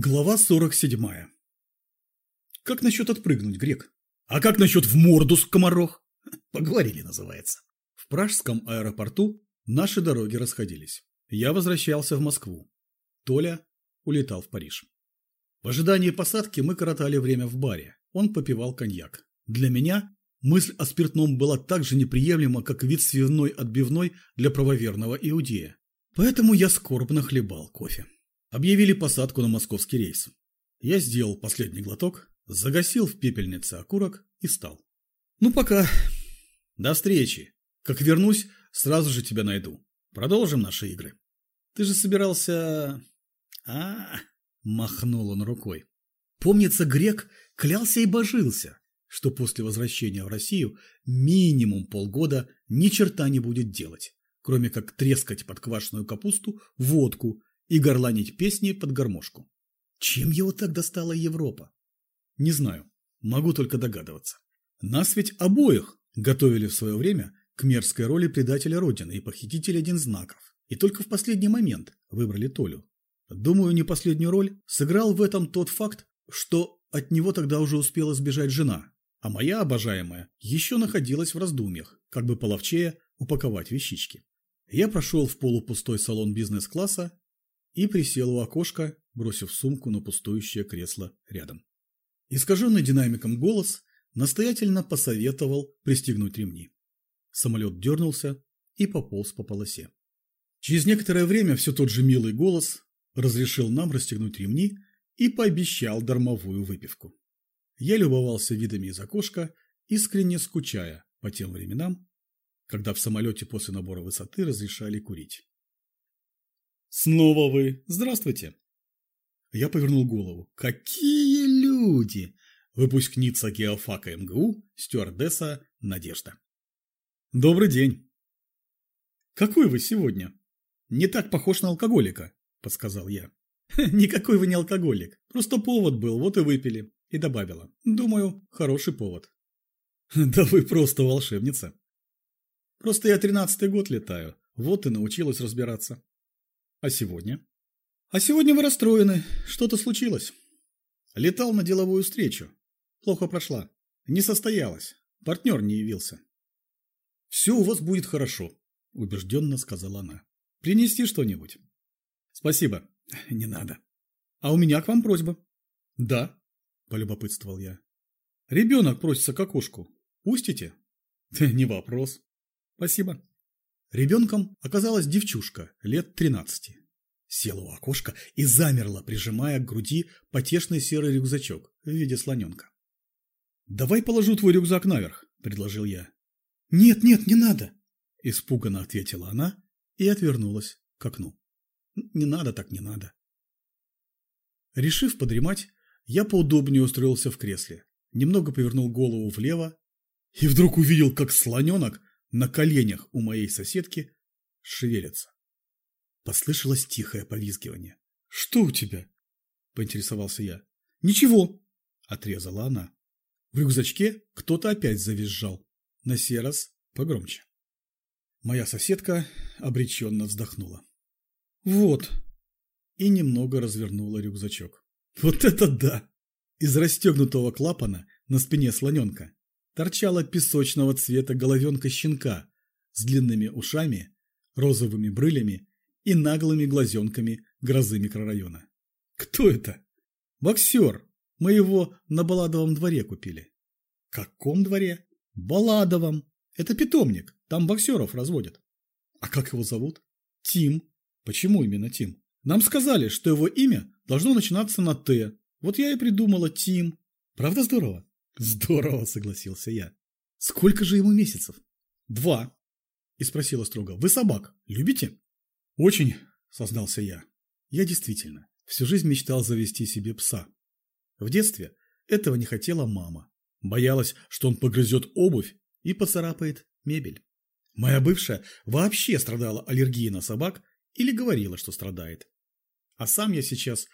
Глава 47. Как насчет отпрыгнуть, Грек? А как насчет в морду с комарох? Поговорили, называется. В пражском аэропорту наши дороги расходились. Я возвращался в Москву. Толя улетал в Париж. В ожидании посадки мы коротали время в баре. Он попивал коньяк. Для меня мысль о спиртном была так же неприемлема, как вид свиной отбивной для правоверного иудея. Поэтому я скорбно хлебал кофе. Объявили посадку на московский рейс. Я сделал последний глоток, загасил в пепельнице окурок и стал. Ну пока. До встречи. Как вернусь, сразу же тебя найду. Продолжим наши игры. Ты же собирался... А, махнул он рукой. Помнится, грек клялся и божился, что после возвращения в Россию минимум полгода ни черта не будет делать, кроме как трескать подквашенную капусту, водку и горланить песни под гармошку. Чем его так достала Европа? Не знаю, могу только догадываться. Нас ведь обоих готовили в свое время к мерзкой роли предателя Родины и похитителя дензнаков. И только в последний момент выбрали Толю. Думаю, не последнюю роль сыграл в этом тот факт, что от него тогда уже успела сбежать жена, а моя обожаемая еще находилась в раздумьях, как бы половчее упаковать вещички. Я прошел в полупустой салон бизнес-класса и присел у окошка, бросив сумку на пустующее кресло рядом. Искаженный динамиком голос настоятельно посоветовал пристегнуть ремни. Самолет дернулся и пополз по полосе. Через некоторое время все тот же милый голос разрешил нам расстегнуть ремни и пообещал дармовую выпивку. Я любовался видами из окошка, искренне скучая по тем временам, когда в самолете после набора высоты разрешали курить. Снова вы. Здравствуйте. Я повернул голову. Какие люди! Выпускница геофака МГУ, стюардесса Надежда. Добрый день. Какой вы сегодня? Не так похож на алкоголика, подсказал я. Никакой вы не алкоголик. Просто повод был, вот и выпили. И добавила. Думаю, хороший повод. Да вы просто волшебница. Просто я тринадцатый год летаю. Вот и научилась разбираться. А сегодня? А сегодня вы расстроены. Что-то случилось. Летал на деловую встречу. Плохо прошла. Не состоялась. Партнер не явился. Все у вас будет хорошо, убежденно сказала она. Принести что-нибудь? Спасибо. Не надо. А у меня к вам просьба. Да, полюбопытствовал я. Ребенок просится к окошку. Пустите? Не вопрос. Спасибо. Ребенком оказалась девчушка лет тринадцати. Села у окошка и замерла, прижимая к груди потешный серый рюкзачок в виде слоненка. «Давай положу твой рюкзак наверх», – предложил я. «Нет, нет, не надо», – испуганно ответила она и отвернулась к окну. «Не надо так, не надо». Решив подремать, я поудобнее устроился в кресле, немного повернул голову влево и вдруг увидел, как слоненок на коленях у моей соседки шевелится. Послышалось тихое повизгивание. «Что у тебя?» – поинтересовался я. «Ничего», – отрезала она. В рюкзачке кто-то опять завизжал, на сей раз погромче. Моя соседка обреченно вздохнула. «Вот», и немного развернула рюкзачок. «Вот это да!» Из расстегнутого клапана на спине слоненка торчала песочного цвета головенка щенка с длинными ушами, розовыми брылями и наглыми глазенками грозы микрорайона. Кто это? Боксер. Мы его на Баладовом дворе купили. Каком дворе? Баладовом. Это питомник. Там боксеров разводят. А как его зовут? Тим. Почему именно Тим? Нам сказали, что его имя должно начинаться на «Т». Вот я и придумала Тим. Правда здорово? Здорово, согласился я. Сколько же ему месяцев? Два. И спросила строго. Вы собак любите? Очень, сознался я. Я действительно всю жизнь мечтал завести себе пса. В детстве этого не хотела мама. Боялась, что он погрызет обувь и поцарапает мебель. Моя бывшая вообще страдала аллергией на собак или говорила, что страдает. А сам я сейчас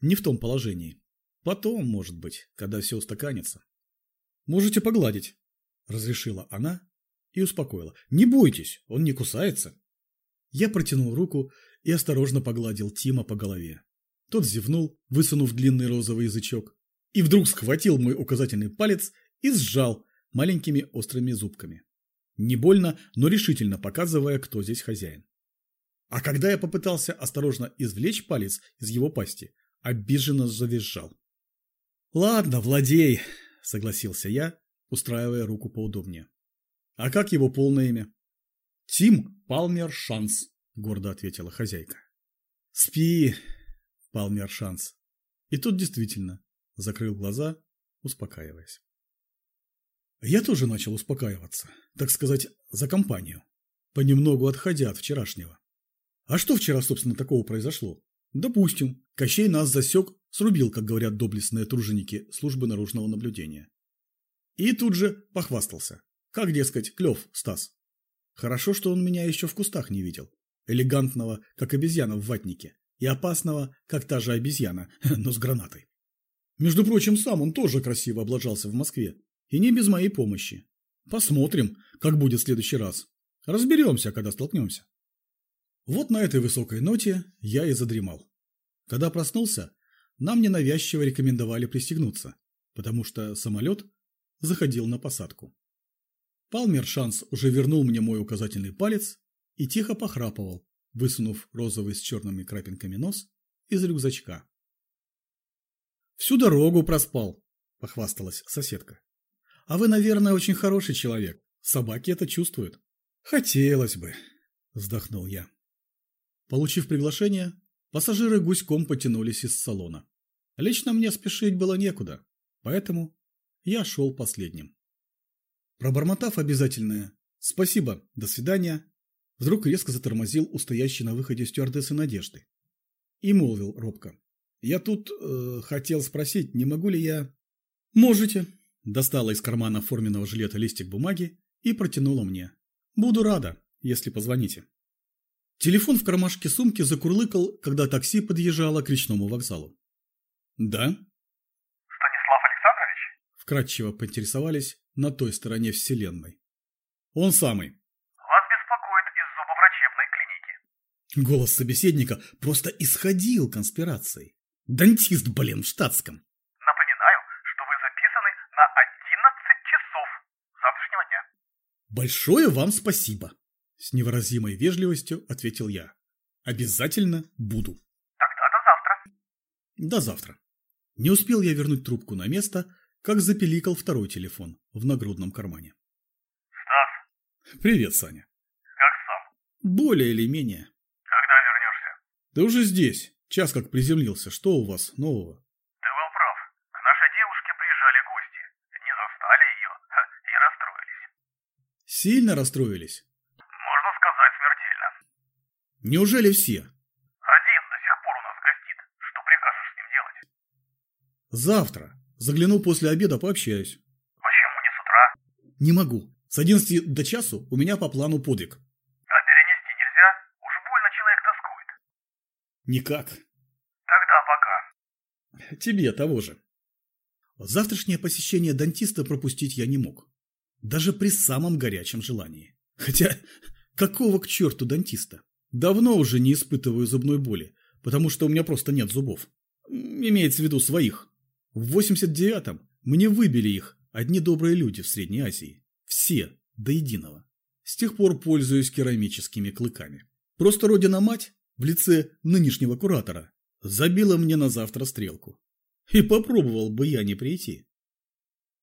не в том положении. Потом, может быть, когда все устаканится. Можете погладить, разрешила она и успокоила. Не бойтесь, он не кусается. Я протянул руку и осторожно погладил Тима по голове. Тот зевнул, высунув длинный розовый язычок, и вдруг схватил мой указательный палец и сжал маленькими острыми зубками. Не больно, но решительно показывая, кто здесь хозяин. А когда я попытался осторожно извлечь палец из его пасти, обиженно завизжал. «Ладно, владей», — согласился я, устраивая руку поудобнее. «А как его полное имя?» «Тим Палмер Шанс», — гордо ответила хозяйка. «Спи, Палмер Шанс». И тут действительно закрыл глаза, успокаиваясь. Я тоже начал успокаиваться, так сказать, за компанию, понемногу отходя от вчерашнего. А что вчера, собственно, такого произошло? Допустим, Кощей нас засек, срубил, как говорят доблестные труженики службы наружного наблюдения. И тут же похвастался. Как, дескать, клев, Стас. Хорошо, что он меня еще в кустах не видел. Элегантного, как обезьяна в ватнике. И опасного, как та же обезьяна, но с гранатой. Между прочим, сам он тоже красиво облажался в Москве. И не без моей помощи. Посмотрим, как будет в следующий раз. Разберемся, когда столкнемся. Вот на этой высокой ноте я и задремал. Когда проснулся, нам ненавязчиво рекомендовали пристегнуться, потому что самолет заходил на посадку. Палмер Шанс уже вернул мне мой указательный палец и тихо похрапывал, высунув розовый с черными крапинками нос из рюкзачка. «Всю дорогу проспал», – похвасталась соседка. «А вы, наверное, очень хороший человек. Собаки это чувствуют». «Хотелось бы», – вздохнул я. Получив приглашение, пассажиры гуськом потянулись из салона. Лично мне спешить было некуда, поэтому я шел последним. Пробормотав обязательное «Спасибо, до свидания», вдруг резко затормозил у стоящей на выходе стюардессы Надежды. И молвил робко. «Я тут э, хотел спросить, не могу ли я...» «Можете», – достала из кармана форменного жилета листик бумаги и протянула мне. «Буду рада, если позвоните». Телефон в кармашке сумки закурлыкал, когда такси подъезжало к речному вокзалу. «Да?» «Станислав Александрович?» Вкратчиво поинтересовались на той стороне вселенной. «Он самый». «Вас беспокоит из зубоврачебной клиники». Голос собеседника просто исходил конспирацией. Дантист, блин, в штатском. «Напоминаю, что вы записаны на 11 часов завтрашнего дня». «Большое вам спасибо!» С невыразимой вежливостью ответил я. Обязательно буду. Тогда до завтра. До завтра. Не успел я вернуть трубку на место, как запеликал второй телефон в нагрудном кармане. Стас. Привет, Саня. Как сам? Более или менее. Когда вернешься? Да уже здесь. Час как приземлился. Что у вас нового? Ты был прав. К нашей девушке приезжали гости. Не застали ее и расстроились. Сильно расстроились? Неужели все? Один до сих пор у нас гостит. Что прикажешь с ним делать? Завтра. Загляну после обеда, пообщаюсь. Почему не с утра? Не могу. С 11 до часу у меня по плану подвиг. А перенести нельзя? Уж больно человек тоскует. Никак. Тогда пока. Тебе того же. Завтрашнее посещение дантиста пропустить я не мог. Даже при самом горячем желании. Хотя, какого к черту дантиста? Давно уже не испытываю зубной боли, потому что у меня просто нет зубов. Имеется в виду своих. В 89-м мне выбили их одни добрые люди в Средней Азии. Все, до единого. С тех пор пользуюсь керамическими клыками. Просто родина-мать в лице нынешнего куратора забила мне на завтра стрелку. И попробовал бы я не прийти.